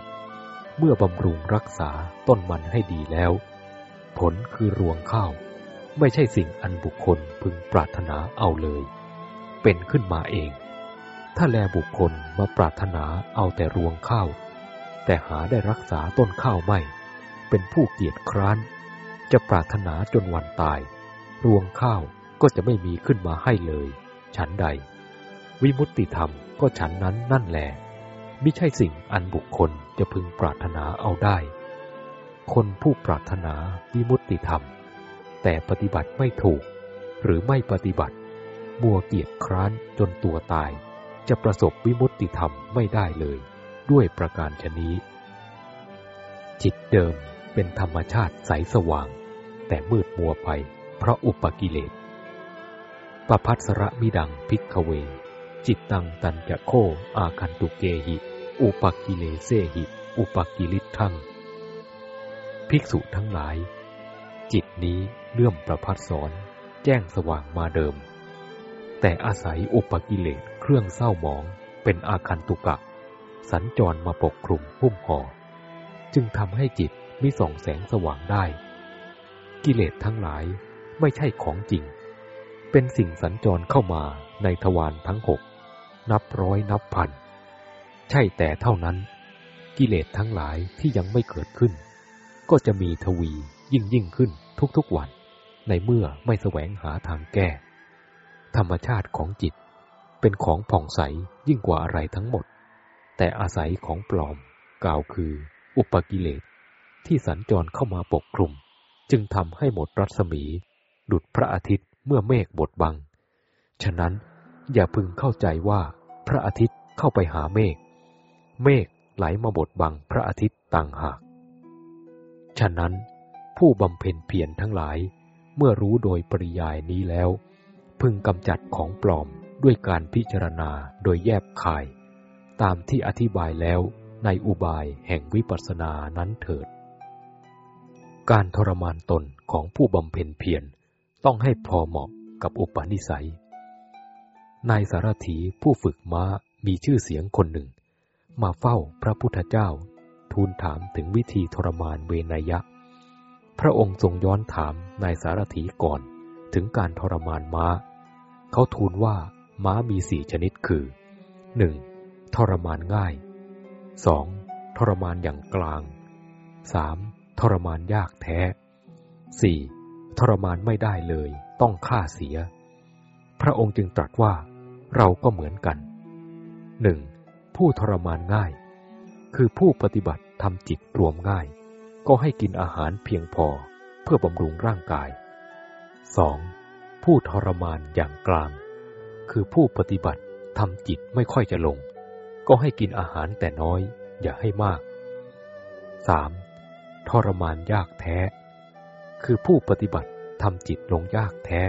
เมื่อบำรุงรักษาต้นมันให้ดีแล้ว ผลคือรวงข้าว ไม่ใช่สิ่งอันบุคคลพึงปรารถนาเอาเลย เป็นขึ้นมาเอง ถ้าแลบุคคลมาปรารถนาเอาแต่รวงข้าว แต่หาได้รักษาต้นข้าวไม่ เป็นผู้เกียจคร้าน จะปรารถนาจนวันตาย รวงข้าวก็จะไม่มีขึ้นมาให้เลย ฉันใด วิมุตติธรรมก็ฉันนั้นนั่นแหละไม่ใช่สิ่งอันบุคคลจะพึงปรารถนาเอาได้ คนผู้ปรารถนาวิมุตติธรรม แต่ปฏิบัติไม่ถูก หรือไม่ปฏิบัติ มัวเกียจคร้านจนตัวตาย จะประสบวิมุตติธรรมไม่ได้เลย ด้วยประการชนี้ จิตเดิมเป็นธรรมชาติใสสว่าง แต่มืดมัวไปเพราะอุปกิเลสปพัสระมิดังพิกเว จิตตังตันจะโคอาคันตุเกหิ อุปกิเลเซหิ อุปกิลิทังภิกษุทั้งหลาย จิตนี้ เลื่อมประพัดสอน แจ้งสว่างมาเดิม แต่อาศัยอุปกิเลสเครื่องเศร้าหมองเป็นอาคันตุกะ สัญจรมาปกคลุมพุ่มห่อ จึงทำให้จิตมิส่องแสงสว่างได้ กิเลสทั้งหลายไม่ใช่ของจริง เป็นสิ่งสัญจรเข้ามาในทวารทั้งหก นับร้อยนับพัน ใช่แต่เท่านั้น กิเลสทั้งหลายที่ยังไม่เกิดขึ้น ก็จะมีทวียิ่งยิ่งขึ้นทุกๆวัน ในเมื่อไม่แสวงหาทางแก้ ธรรมชาติของจิตเป็นของผ่องใสยิ่งกว่าอะไรทั้งหมด แต่อาศัยของปลอมกล่าวคือ อุปกิเลส ที่สัญจรเข้ามาปกคลุม จึงทำให้หมดรัศมี ดุดพระอาทิตย์เมื่อเมฆบดบัง ฉะนั้นอย่าพึงเข้าใจว่าพระอาทิตย์เข้าไปหาเมฆเมฆไหลมาบดบังพระอาทิตย์ต่างหาก ฉะนั้นผู้บำเพ็ญเพียรทั้งหลาย เมื่อรู้โดยปริยายนี้แล้ว พึงกำจัดของปลอมด้วยการพิจารณาโดยแยบคาย ตามที่อธิบายแล้วในอุบายแห่งวิปัสสนานั้นเถิด การทรมานตนของผู้บำเพ็ญเพียรต้องให้พอเหมาะกับอุปนิสัย นายสารถีผู้ฝึกม้ามีชื่อเสียงคนหนึ่ง มาเฝ้าพระพุทธเจ้า ทูลถามถึงวิธีทรมานเวนยะ พระองค์ทรงย้อนถามนายสารถีก่อนถึงการทรมานม้า เขาทูลว่าม้ามีสี่ชนิดคือ 1. ทรมานง่าย 2. ทรมานอย่างกลาง 3. ทรมานยากแท้ 4. ทรมานไม่ได้เลย ต้องฆ่าเสีย พระองค์จึงตรัสว่า เราก็เหมือนกัน 1. ผู้ทรมานง่าย คือผู้ปฏิบัติทำจิตรวมง่าย ก็ให้กินอาหารเพียงพอเพื่อบำรุงร่างกาย 2. ผู้ทรมานอย่างกลาง คือผู้ปฏิบัติทำจิตไม่ค่อยจะลง ก็ให้กินอาหารแต่น้อย อย่าให้มาก 3. ทรมานยากแท้ คือผู้ปฏิบัติทำจิตลงยากแท้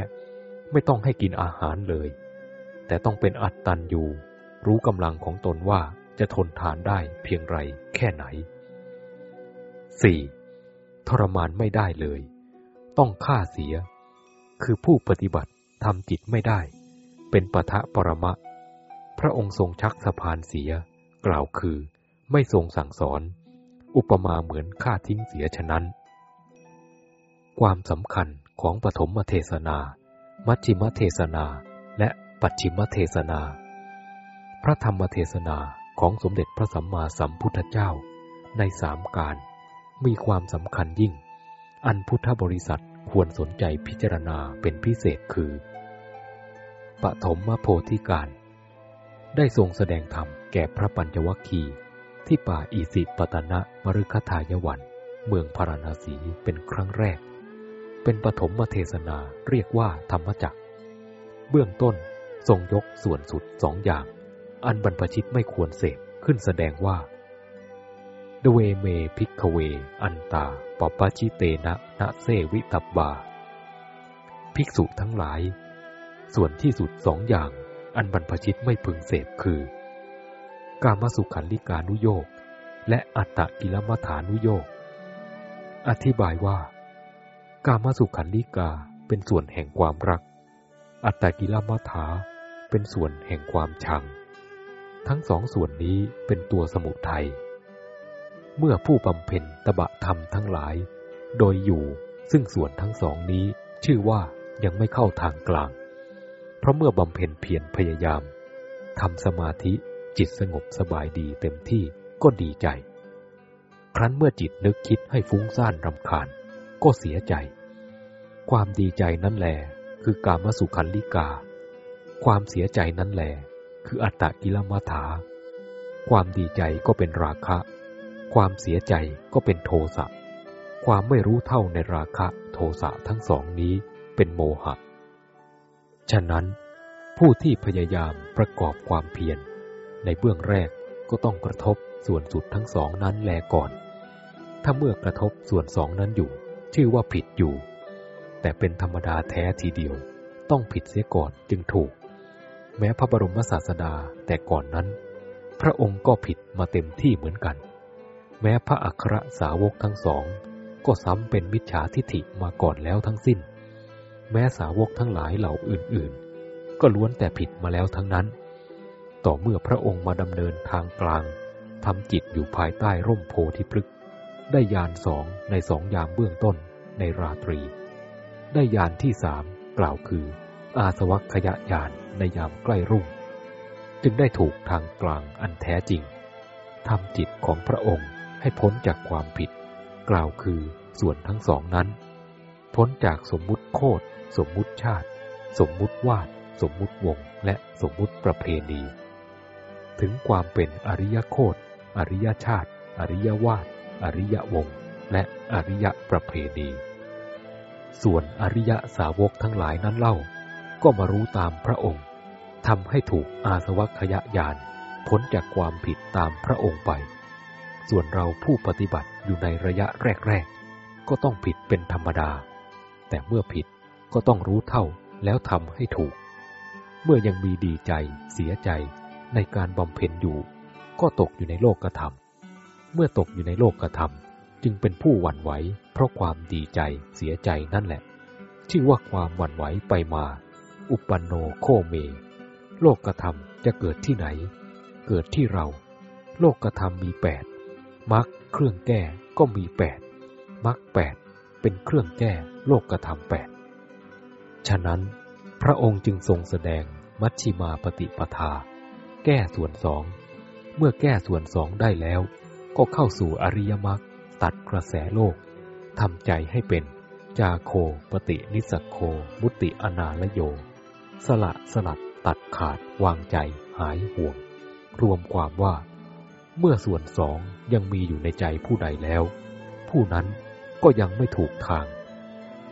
ไม่ต้องให้กินอาหารเลย แต่ต้องเป็นอัตตันอยู่ รู้กำลังของตนว่าจะทนทานได้เพียงไรแค่ไหน 4. ทรมานไม่ได้เลย ต้องฆ่าเสีย คือผู้ปฏิบัติทำจิตไม่ได้ เป็นปะทะปรมะ พระองค์ทรงชักสะพานเสีย กล่าวคือ ไม่ทรงสั่งสอน อุปมาเหมือนฆ่าทิ้งเสียฉะนั้น ความสำคัญของปฐมเทศนา มัชชิมเทศนา และปัจฉิมเทศนา พระธรรมเทศนาของสมเด็จพระสัมมาสัมพุทธเจ้าในสามการ มีความสำคัญยิ่ง อันพุทธบริษัทควรสนใจพิจารณาเป็นพิเศษคือปฐมโพธิการ ได้ทรงแสดงธรรมแก่พระปัญจวัคคีที่ป่าอิสิปตนะมฤคทายวัน เมืองพาราณสีเป็นครั้งแรก เป็นปฐมเทศนาเรียกว่าธรรมจักเบื้องต้นทรงยกส่วนสุดสองอย่าง อันบรรพชิตไม่ควรเสพขึ้นแสดงว่า ดเวเมพิกเว อันตาปปชิเตนะนะเซวิตับบา ภิกษุทั้งหลาย ส่วนที่สุดสองอย่าง อันบรรพชิตไม่พึงเสพคือ กามสุขันลิกานุโยกและอัตตกิลมัฐานุโยกอธิบายว่า กามสุขันลิกาเป็นส่วนแห่งความรัก อัตตกิลมัฐาเป็นส่วนแห่งความชัง ทั้งสองส่วนนี้เป็นตัวสมุทัย เมื่อผู้บำเพ็ญตบะธรรมทั้งหลาย โดยอยู่ซึ่งส่วนทั้งสองนี้ชื่อว่ายังไม่เข้าทางกลาง เพราะเมื่อบำเพ็ญเพียรพยายามทำสมาธิจิตสงบสบายดีเต็มที่ก็ดีใจ ครั้นเมื่อจิตนึกคิดให้ฟุ้งซ่านรำคาญ ก็เสียใจ ความดีใจนั่นแหลคือการมสุขันลิกา ความเสียใจนั่นแหลคืออัตตกิลมัฐา ความดีใจก็เป็นราคะ ความเสียใจก็เป็นโทสะ ความไม่รู้เท่าในราคะโทสะทั้งสองนี้เป็นโมหะ ฉะนั้น ผู้ที่พยายามประกอบความเพียร ในเบื้องแรกก็ต้องกระทบส่วนสุดทั้งสองนั้นแลก่อน ถ้าเมื่อกระทบส่วนสองนั้นอยู่ ชื่อว่าผิดอยู่ แต่เป็นธรรมดาแท้ทีเดียว ต้องผิดเสียก่อนจึงถูก แม้พระบรมศาสดาแต่ก่อนนั้น พระองค์ก็ผิดมาเต็มที่เหมือนกัน แม้พระอัครสาวกทั้งสอง ก็ซ้ำเป็นมิจฉาทิฐิมาก่อนแล้วทั้งสิ้น แม้สาวกทั้งหลายเหล่าอื่นๆ ก็ล้วนแต่ผิดมาแล้วทั้งนั้น ต่อเมื่อพระองค์มาดำเนินทางกลางทำจิตอยู่ภายใต้ร่มโพธิพฤกษ์ได้ยานสองในสองยามเบื้องต้นในราตรี ได้ยานที่สามกล่าวคือ อาสวัคขยะยานในยามใกล้รุ่ง จึงได้ถูกทางกลางอันแท้จริงทำจิตของพระองค์ ให้พ้นจากความผิด กล่าวคือส่วนทั้งสองนั้น พ้นจากสมมุติโคดสมมุติชาติ สมมุติวาด สมมุติวง และสมมุติประเพณี ถึงความเป็นอริยโคดอริยชาติ อริยวาด อริยวง และอริยประเพณี ส่วนอริยสาวกทั้งหลายนั้นเล่า ก็มารู้ตามพระองค์ทำให้ถูกอาสวัคยญาณพ้นจากความผิดตามพระองค์ไป ส่วนเราผู้ปฏิบัติอยู่ในระยะแรก ๆ ก็ต้องผิดเป็นธรรมดา แต่เมื่อผิดก็ต้องรู้เท่าแล้วทำให้ถูก เมื่อยังมีดีใจเสียใจในการบำเพ็ญอยู่ ก็ตกอยู่ในโลกกระทำเมื่อตกอยู่ในโลกกระทำจึงเป็นผู้หวั่นไหวเพราะความดีใจเสียใจนั่นแหละ ชื่อว่าความหวั่นไหวไปมา อุปันโนโคเม โลกกระทำจะเกิดที่ไหน เกิดที่เรา โลกกระทำมีแปด มรรคเครื่องแก้ก็มีแปดมรรคแปดเป็นเครื่องแก้โลกกระทำแปดฉะนั้นพระองค์จึงทรงแสดงมัชชิมาปฏิปทา แก้ส่วนสอง เมื่อแก้ส่วนสองได้แล้ว ก็เข้าสู่อริยมรรคตัดกระแสโลกทำใจให้เป็น จาโคปฏินิสโคมุติอนาลโย สละสลัดตัดขาดวางใจหายห่วง รวมความว่า เมื่อส่วนสองยังมีอยู่ในใจผู้ใดแล้ว ผู้นั้นก็ยังไม่ถูกทาง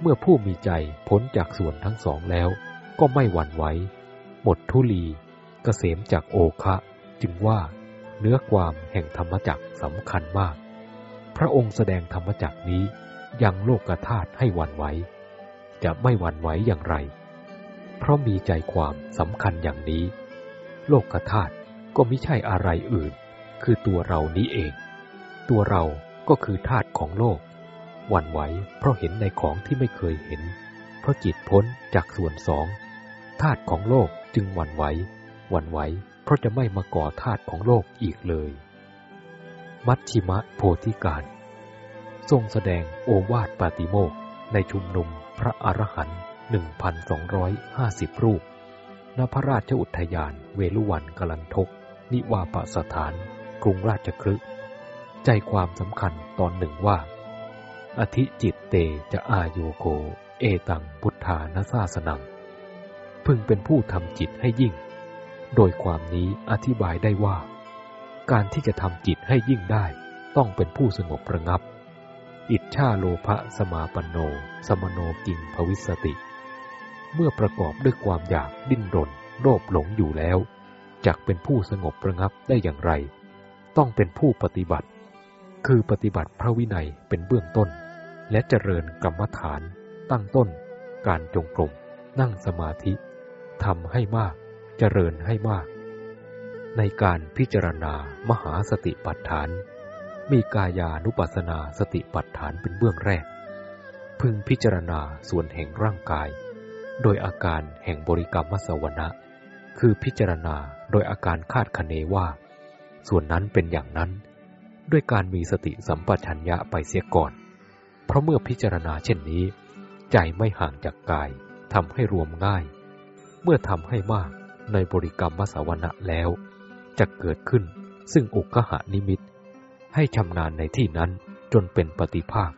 เมื่อผู้มีใจพ้นจากส่วนทั้งสองแล้ว ก็ไม่หวั่นไหวหมดทุลีกเกษมจากโอคะ จึงว่าเนื้อความแห่งธรรมจักสำคัญมาก พระองค์แสดงธรรมจักนี้ยังโลกธาตุให้หวั่นไหวจะไม่หวั่นไหวอย่างไร เพราะมีใจความสำคัญอย่างนี้ โลกธาตุก็ไม่ใช่อะไรอื่น คือตัวเรานี้เอง ตัวเราก็คือธาตุของโลก หวั่นไหวเพราะเห็นในของที่ไม่เคยเห็น เพราะจิตพ้นจากส่วนสองธาตุของโลกจึงหวั่นไหวหวั่นไหวเพราะจะไม่มาก่อธาตุของโลกอีกเลย มัชชิมะโพธิการ ทรงแสดงโอวาทปาติโมกในชุมนุมพระอรหันต์1,250 รูป ณ พระราชอุทยานเวลุวันกลันทก นิวาปสถาน กรุงราชคฤห์ใจความสำคัญตอนหนึ่งว่า อธิจิตเตจะอาโยโก เอตังพุทธานาซาสนัง พึงเป็นผู้ทำจิตให้ยิ่ง โดยความนี้อธิบายได้ว่า การที่จะทำจิตให้ยิ่งได้ ต้องเป็นผู้สงบระงับ อิจฉาโลภะสมาปโน สมโนกิงภวิสติ เมื่อประกอบด้วยความอยากดิ้นรนโลภหลงอยู่แล้วจักเป็นผู้สงบระงับได้อย่างไร ต้องเป็นผู้ปฏิบัติ คือปฏิบัติพระวินัยเป็นเบื้องต้น และเจริญกรรมฐาน ตั้งต้น การจงกรมนั่งสมาธิทำให้มาก เจริญให้มาก ในการพิจารณามหาสติปัฏฐาน มีกายานุปัสสนาสติปัฏฐานเป็นเบื้องแรก พึงพิจารณาส่วนแห่งร่างกาย โดยอาการแห่งบริกรรมมสวนะคือพิจารณาโดยอาการคาดคะเนว่า ส่วนนั้นเป็นอย่างนั้น ด้วยการมีสติสัมปชัญญะไปเสียก่อน เพราะเมื่อพิจารณาเช่นนี้ ใจไม่ห่างจากกายทำให้รวมง่าย เมื่อทำให้มากในบริกรรมมสวนะแล้ว จะเกิดขึ้นซึ่งอุกหานิมิต ให้ชำนาญในที่นั้นจนเป็นปฏิภาค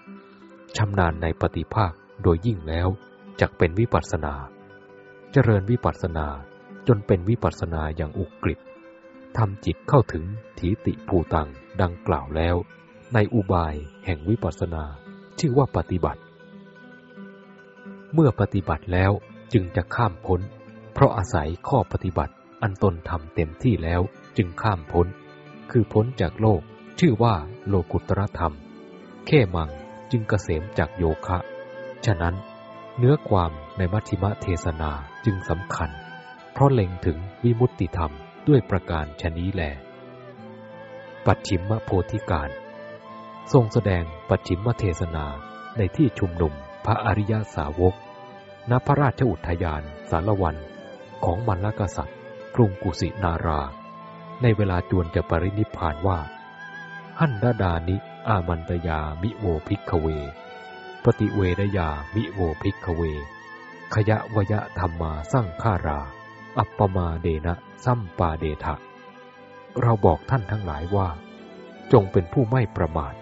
ชำนาญในปฏิภาคโดยยิ่งแล้วจะเป็นวิปัสนา เจริญวิปัสนาจนเป็นวิปัสสนาอย่างอุกฤษ ทำจิตเข้าถึงถีติภูตังดังกล่าวแล้ว ในอุบายแห่งวิปัสสนา ชื่อว่าปฏิบัติ เมื่อปฏิบัติแล้วจึงจะข้ามพ้น เพราะอาศัยข้อปฏิบัติอันตนทำเต็มที่แล้วจึงข้ามพ้น คือพ้นจากโลก ชื่อว่าโลกุตรธรรม แค่มังจึงเกษมจากโยคะ ฉะนั้น เนื้อความในมัชฌิมเทศนาจึงสำคัญ เพราะเล็งถึงวิมุตติธรรม ด้วยประการชนี้แล ปัจฉิมโพธิการ ทรงแสดงปัจฉิมเทศนาในที่ชุมนุมพระอริยสาวก ณ พระราชอุทยานสารวันของมัลลกษัตริย์ กรุงกุสินารา ในเวลาจวนจะปรินิพพานว่า หันทะทานิอามันตะยามิโว ภิกขะเว ปะฏิเวทะยามิโว ภิกขะเว ขะยะวะยะธัมมาสังขารา อัปปะมาเทนะ สัมปาเทถะ เราบอกท่านทั้งหลายว่า จงเป็นผู้ไม่ประมาท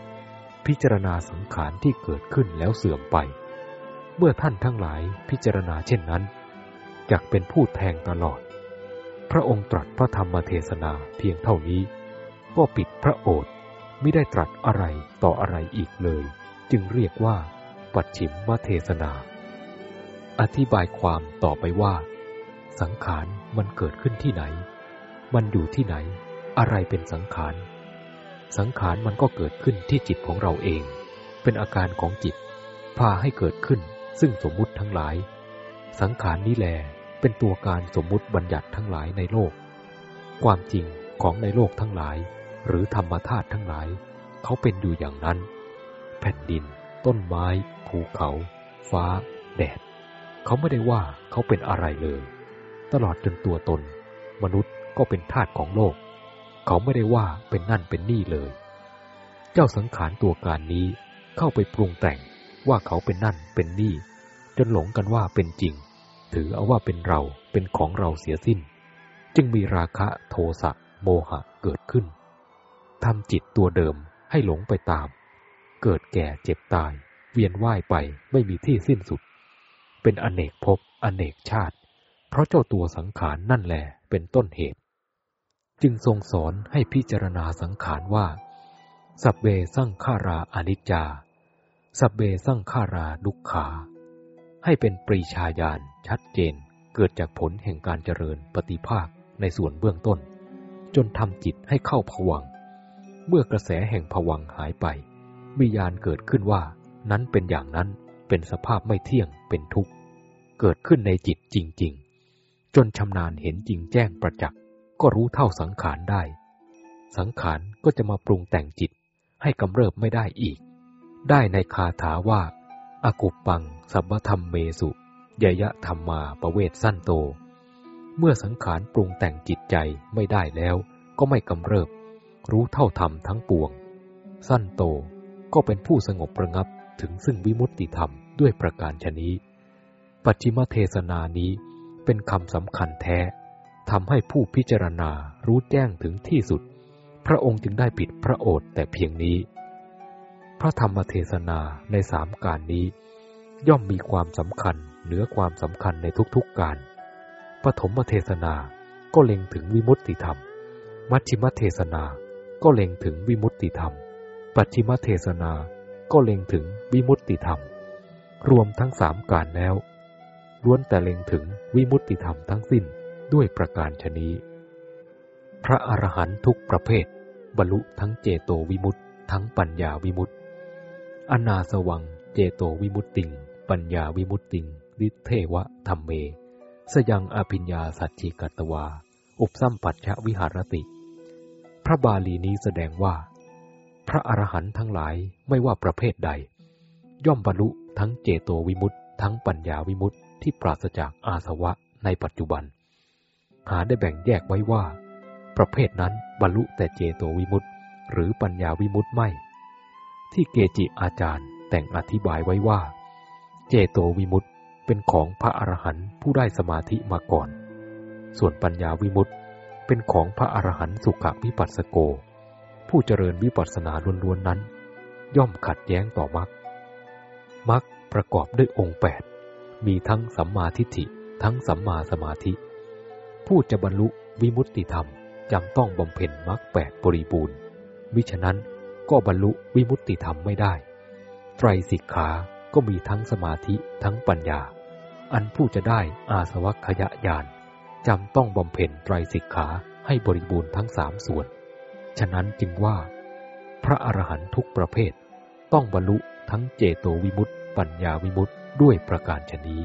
พิจารณาสังขารที่เกิดขึ้นแล้วเสื่อมไป เมื่อท่านทั้งหลายพิจารณาเช่นนั้นจกเป็นผู้แทงตลอด พระองค์ตรัสพระธรรมเทศนาเพียงเท่านี้ ก็ปิดพระโอษฐ์ไม่ได้ตรัสอะไรต่ออะไรอีกเลย จึงเรียกว่า ปัจฉิมมเทศนา อธิบายความต่อไปว่า สังขารมันเกิดขึ้นที่ไหน มันอยู่ที่ไหน อะไรเป็นสังขาร สังขารมันก็เกิดขึ้นที่จิตของเราเอง เป็นอาการของจิต พาให้เกิดขึ้น ซึ่งสมมุติทั้งหลาย สังขารนี้แลเป็นตัวการสมมุติบัญญัติทั้งหลายในโลก ความจริงของในโลกทั้งหลาย หรือธรรมธาตุทั้งหลาย เขาเป็นอยู่อย่างนั้น แผ่นดิน ต้นไม้ ภูเขา ฟ้า แดด เขาไม่ได้ว่าเขาเป็นอะไรเลย ตลอดจนตัวตน มนุษย์ก็เป็นทาสของโลก เขาไม่ได้ว่าเป็นนั่นเป็นนี่เลย เจ้าสังขารตัวการนี้เข้าไปปรุงแต่งว่าเขาเป็นนั่นเป็นนี่ จนหลงกันว่าเป็นจริง ถือเอาว่าเป็นเราเป็นของเราเสียสิ้น จึงมีราคะโทสะโมหะเกิดขึ้นทำจิตตัวเดิมให้หลงไปตาม เกิดแก่เจ็บตาย เวียนว่ายไปไม่มีที่สิ้นสุด เป็นอเนกภพอเนกชาติ เพราะเจ้าตัวสังขารนั่นแหละเป็นต้นเหตุ จึงทรงสอนให้พิจารณาสังขารว่า สัพเบสั่งขาราอนิจจา สัพเบสั่งขาราดุขา ให้เป็นปรีชาญาณชัดเจนเกิดจากผลแห่งการเจริญปฏิภาคในส่วนเบื้องต้น จนทำจิตให้เข้าผวัง เมื่อกระแสแห่งผวังหายไป มีญาณเกิดขึ้นว่า นั้นเป็นอย่างนั้นเป็นสภาพไม่เที่ยงเป็นทุกข์ เกิดขึ้นในจิตจริง ๆ จนชำนาญเห็นจริงแจ้งประจักษ์ก็รู้เท่าสังขารได้ สังขารก็จะมาปรุงแต่งจิตให้กำเริบไม่ได้อีก ได้ในคาถาว่า อากุปปัง สัพธรรมเมสุยยะธรรมมาประเวทสั้นโต เมื่อสังขารปรุงแต่งจิตใจไม่ได้แล้ว ก็ไม่กำเริบ รู้เท่าธรรมทั้งปวง สั้นโตก็เป็นผู้สงบประงับถึงซึ่งวิมุตติธรรมด้วยประการชนี้ ปัจจิมเทศนานี้ เป็นคำสำคัญแท้ทำให้ผู้พิจารณารู้แจ้งถึงที่สุด พระองค์จึงได้ปิดพระโอษฐ์แต่เพียงนี้ พระธรรมเทศนาในสามการนี้ ย่อมมีความสำคัญเหนือความสำคัญในทุกๆการปฐมเทศนาก็เล็งถึงวิมุตติธรรม มัชฌิมเทศนาก็เล็งถึงวิมุตติธรรม ปัจฉิมเทศนาก็เล็งถึงวิมุตติธรรม รวมทั้งสามการแล้วล้วนแต่เล็งถึง วิมุตติธรรมทั้งสิ้นด้วยประการชนี้ พระอรหันตุกประเภท บรรลุทั้งเจโตวิมุตติทั้งปัญญาวิมุตติอนาสวัง เจโตวิมุตติง ปัญญาวิมุตติงริเทวะธรรมเม สยังอภิญญาสัจจิกัตวา อุปสัมปัชชวิหารติ พระบาลีนี้แสดงว่า พระอรหันต์ทั้งหลายไม่ว่าประเภทใด ย่อมบรรลุทั้งเจโตวิมุตติทั้งปัญญาวิมุตติ ที่ปราศจากอาสวะในปัจจุบัน หาได้แบ่งแยกไว้ว่า ประเภทนั้นบรรลุแต่เจโตวิมุตต์หรือปัญญาวิมุตต์ไม่ ที่เกจิอาจารย์แต่งอธิบายไว้ว่า เจโตวิมุตต์เป็นของพระอรหันต์ผู้ได้สมาธิมาก่อน ส่วนปัญญาวิมุตต์เป็นของพระอรหันต์สุขวิปัสสโก ผู้เจริญวิปัสสนาล้วนๆนั้น ย่อมขัดแย้งต่อมรรคมรรคประกอบด้วยองค์แปด มีทั้งสัมมาทิฏฐิ ทั้งสัมมาสมาธิ ผู้จะบรรลุวิมุตติธรรมจำต้องบำเพ็ญมรรคแปดบริบูรณ์ มิฉะนั้นก็บรรลุวิมุตติธรรมไม่ได้ ไตรสิกขาก็มีทั้งสมาธิทั้งปัญญา อันผู้จะได้อาสวัคยญาณจำต้องบำเพ็ญไตรสิกขาให้บริบูรณ์ทั้งสามส่วน ฉะนั้นจึงว่า พระอรหันตุกประเภท ต้องบรรลุทั้งเจโตวิมุตติ ปัญญาวิมุตติ ด้วยประการชนี้